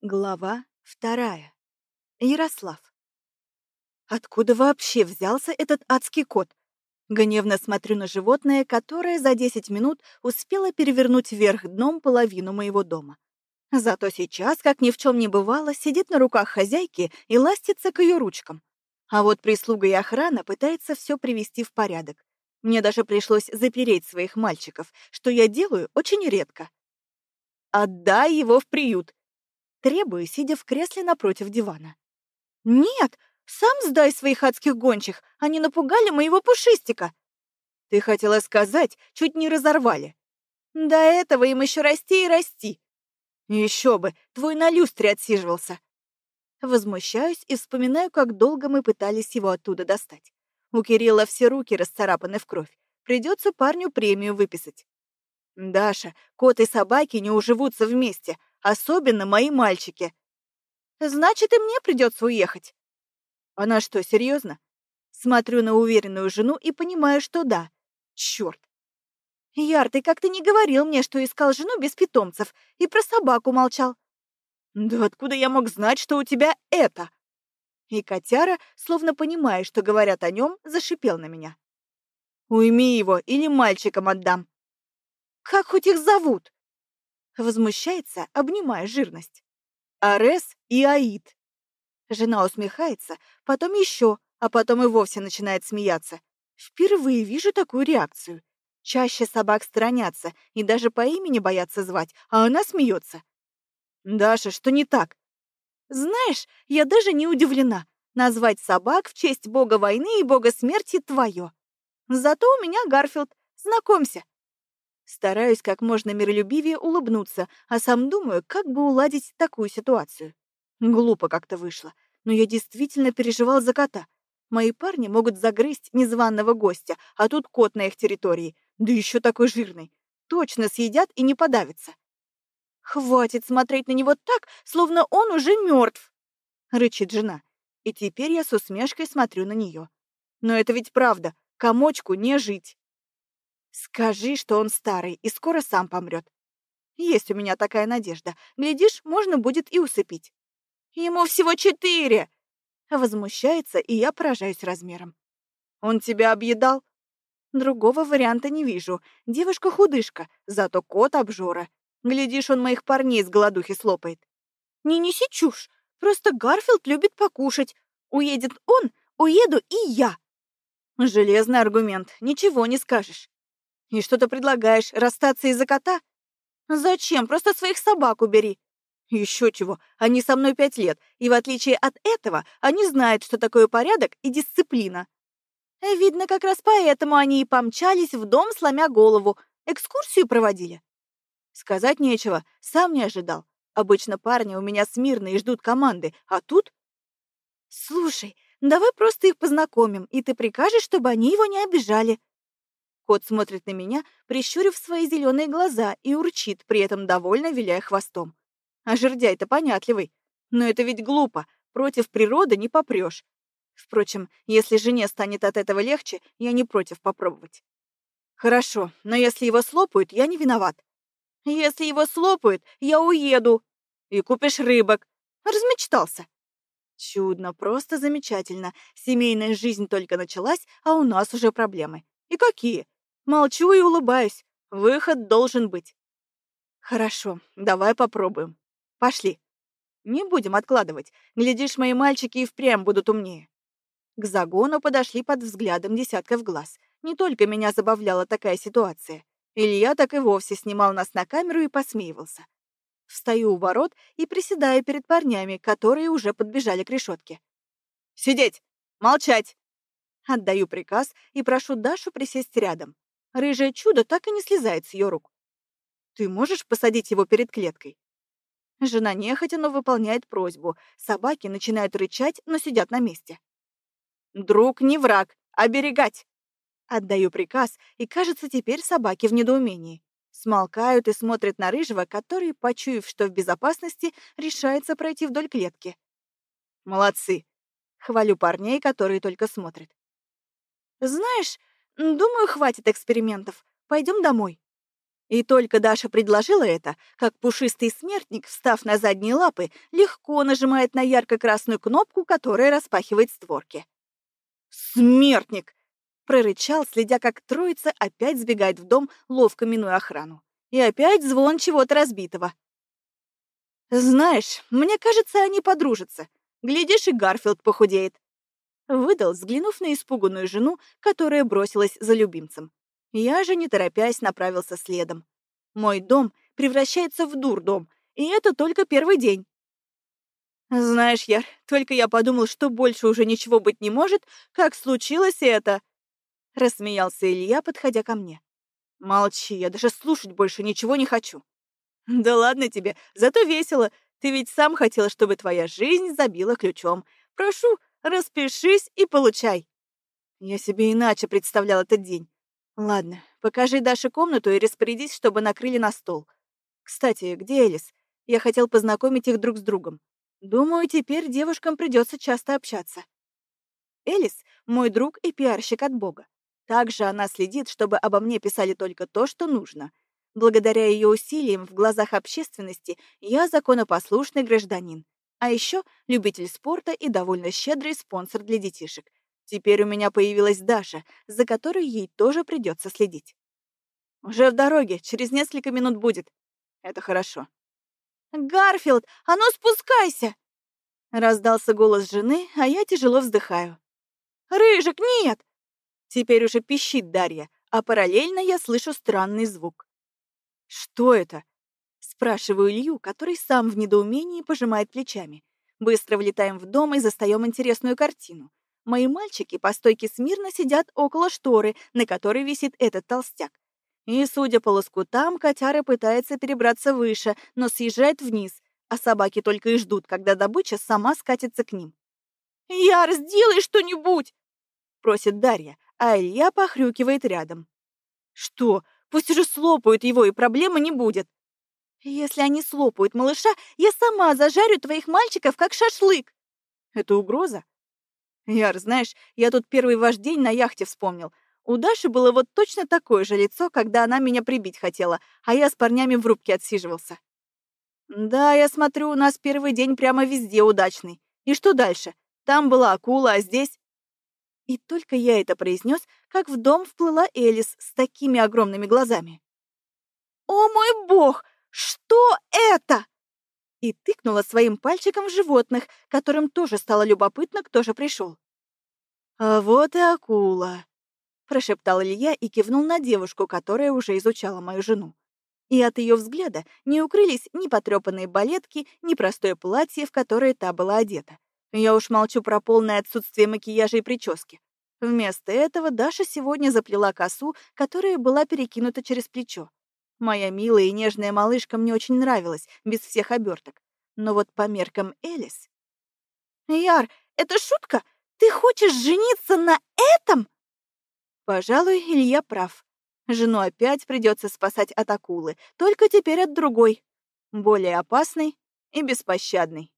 Глава вторая. Ярослав. Откуда вообще взялся этот адский кот? Гневно смотрю на животное, которое за 10 минут успело перевернуть вверх дном половину моего дома. Зато сейчас, как ни в чем не бывало, сидит на руках хозяйки и ластится к ее ручкам. А вот прислуга и охрана пытается все привести в порядок. Мне даже пришлось запереть своих мальчиков, что я делаю очень редко. «Отдай его в приют!» Требую, сидя в кресле напротив дивана. «Нет, сам сдай своих адских гончих, они напугали моего пушистика!» «Ты хотела сказать, чуть не разорвали!» «До этого им еще расти и расти!» «Еще бы, твой на люстре отсиживался!» Возмущаюсь и вспоминаю, как долго мы пытались его оттуда достать. У Кирилла все руки расцарапаны в кровь. Придется парню премию выписать. Даша, кот и собаки не уживутся вместе, Особенно мои мальчики. Значит, и мне придется уехать. Она что, серьезно? Смотрю на уверенную жену и понимаю, что да. Черт. Яр, ты как-то не говорил мне, что искал жену без питомцев, и про собаку молчал. Да откуда я мог знать, что у тебя это? И котяра, словно понимая, что говорят о нем, зашипел на меня. Уйми его или мальчикам отдам. Как хоть их зовут? Возмущается, обнимая жирность. Арес и Аид. Жена усмехается, потом еще, а потом и вовсе начинает смеяться. Впервые вижу такую реакцию. Чаще собак сторонятся и даже по имени боятся звать, а она смеется. «Даша, что не так?» «Знаешь, я даже не удивлена. Назвать собак в честь бога войны и бога смерти твое. Зато у меня Гарфилд. Знакомься, Стараюсь как можно миролюбивее улыбнуться, а сам думаю, как бы уладить такую ситуацию. Глупо как-то вышло, но я действительно переживал за кота. Мои парни могут загрызть незваного гостя, а тут кот на их территории, да еще такой жирный. Точно съедят и не подавятся. «Хватит смотреть на него так, словно он уже мертв!» — рычит жена. И теперь я с усмешкой смотрю на нее. Но это ведь правда, комочку не жить. Скажи, что он старый и скоро сам помрет. Есть у меня такая надежда. Глядишь, можно будет и усыпить. Ему всего четыре. Возмущается, и я поражаюсь размером. Он тебя объедал? Другого варианта не вижу. Девушка-худышка, зато кот обжора. Глядишь, он моих парней с голодухи слопает. Не неси чушь. Просто Гарфилд любит покушать. Уедет он, уеду и я. Железный аргумент, ничего не скажешь. И что ты предлагаешь, расстаться из-за кота? Зачем? Просто своих собак убери. Еще чего, они со мной пять лет, и в отличие от этого, они знают, что такое порядок и дисциплина. Видно, как раз поэтому они и помчались в дом, сломя голову, экскурсию проводили. Сказать нечего, сам не ожидал. Обычно парни у меня смирно и ждут команды, а тут... Слушай, давай просто их познакомим, и ты прикажешь, чтобы они его не обижали. Кот смотрит на меня, прищурив свои зеленые глаза и урчит, при этом довольно виляя хвостом. А жердяй-то понятливый. Но это ведь глупо, против природы не попрешь. Впрочем, если жене станет от этого легче, я не против попробовать. Хорошо, но если его слопают, я не виноват. Если его слопают, я уеду. И купишь рыбок. Размечтался. Чудно, просто замечательно. Семейная жизнь только началась, а у нас уже проблемы. И какие? Молчу и улыбаюсь. Выход должен быть. Хорошо, давай попробуем. Пошли. Не будем откладывать. Глядишь, мои мальчики и впрямь будут умнее. К загону подошли под взглядом десятков глаз. Не только меня забавляла такая ситуация. Илья так и вовсе снимал нас на камеру и посмеивался. Встаю у ворот и приседаю перед парнями, которые уже подбежали к решетке. «Сидеть! Молчать!» Отдаю приказ и прошу Дашу присесть рядом. Рыжее чудо так и не слезает с ее рук. «Ты можешь посадить его перед клеткой?» Жена нехотя, но выполняет просьбу. Собаки начинают рычать, но сидят на месте. «Друг не враг, оберегать!» Отдаю приказ, и, кажется, теперь собаки в недоумении. Смолкают и смотрят на Рыжего, который, почуяв, что в безопасности, решается пройти вдоль клетки. «Молодцы!» — хвалю парней, которые только смотрят. «Знаешь, Думаю, хватит экспериментов. Пойдем домой. И только Даша предложила это, как пушистый смертник, встав на задние лапы, легко нажимает на ярко-красную кнопку, которая распахивает створки. «Смертник!» — прорычал, следя, как троица опять сбегает в дом, ловко минуя охрану. И опять звон чего-то разбитого. «Знаешь, мне кажется, они подружатся. Глядишь, и Гарфилд похудеет». Выдал, взглянув на испуганную жену, которая бросилась за любимцем. Я же, не торопясь, направился следом. Мой дом превращается в дурдом, и это только первый день. Знаешь, Яр, только я подумал, что больше уже ничего быть не может, как случилось это. Рассмеялся Илья, подходя ко мне. Молчи, я даже слушать больше ничего не хочу. Да ладно тебе, зато весело. Ты ведь сам хотел, чтобы твоя жизнь забила ключом. Прошу, распишись и получай. Я себе иначе представлял этот день. Ладно, покажи Даше комнату и распорядись, чтобы накрыли на стол. Кстати, где Элис? Я хотел познакомить их друг с другом. Думаю, теперь девушкам придется часто общаться. Элис — мой друг и пиарщик от Бога. Также она следит, чтобы обо мне писали только то, что нужно. Благодаря ее усилиям в глазах общественности я законопослушный гражданин. А еще любитель спорта и довольно щедрый спонсор для детишек. Теперь у меня появилась Даша, за которой ей тоже придется следить. Уже в дороге, через несколько минут будет. Это хорошо. «Гарфилд, а ну спускайся!» Раздался голос жены, а я тяжело вздыхаю. «Рыжик, нет!» Теперь уже пищит Дарья, а параллельно я слышу странный звук. «Что это?» Спрашиваю Илью, который сам в недоумении пожимает плечами. Быстро влетаем в дом и застаем интересную картину. Мои мальчики по стойке смирно сидят около шторы, на которой висит этот толстяк. И, судя по лоскутам, котяра пытается перебраться выше, но съезжает вниз, а собаки только и ждут, когда добыча сама скатится к ним. «Яр, сделай что-нибудь!» — просит Дарья, а Илья похрюкивает рядом. «Что? Пусть уже слопают его, и проблемы не будет!» «Если они слопают малыша, я сама зажарю твоих мальчиков, как шашлык!» «Это угроза?» Яр, знаешь, я тут первый ваш день на яхте вспомнил. У Даши было вот точно такое же лицо, когда она меня прибить хотела, а я с парнями в рубке отсиживался. Да, я смотрю, у нас первый день прямо везде удачный. И что дальше? Там была акула, а здесь... И только я это произнес, как в дом вплыла Элис с такими огромными глазами. «О мой бог! Что это?» и тыкнула своим пальчиком в животных, которым тоже стало любопытно, кто же пришел. «А вот и акула», — прошептал Илья и кивнул на девушку, которая уже изучала мою жену. И от ее взгляда не укрылись ни потрепанные балетки, ни простое платье, в которое та была одета. Я уж молчу про полное отсутствие макияжа и прически. Вместо этого Даша сегодня заплела косу, которая была перекинута через плечо. Моя милая и нежная малышка мне очень нравилась, без всех оберток. Но вот по меркам Элис... «Яр, это шутка? Ты хочешь жениться на этом?» Пожалуй, Илья прав. Жену опять придется спасать от акулы, только теперь от другой, более опасной и беспощадной.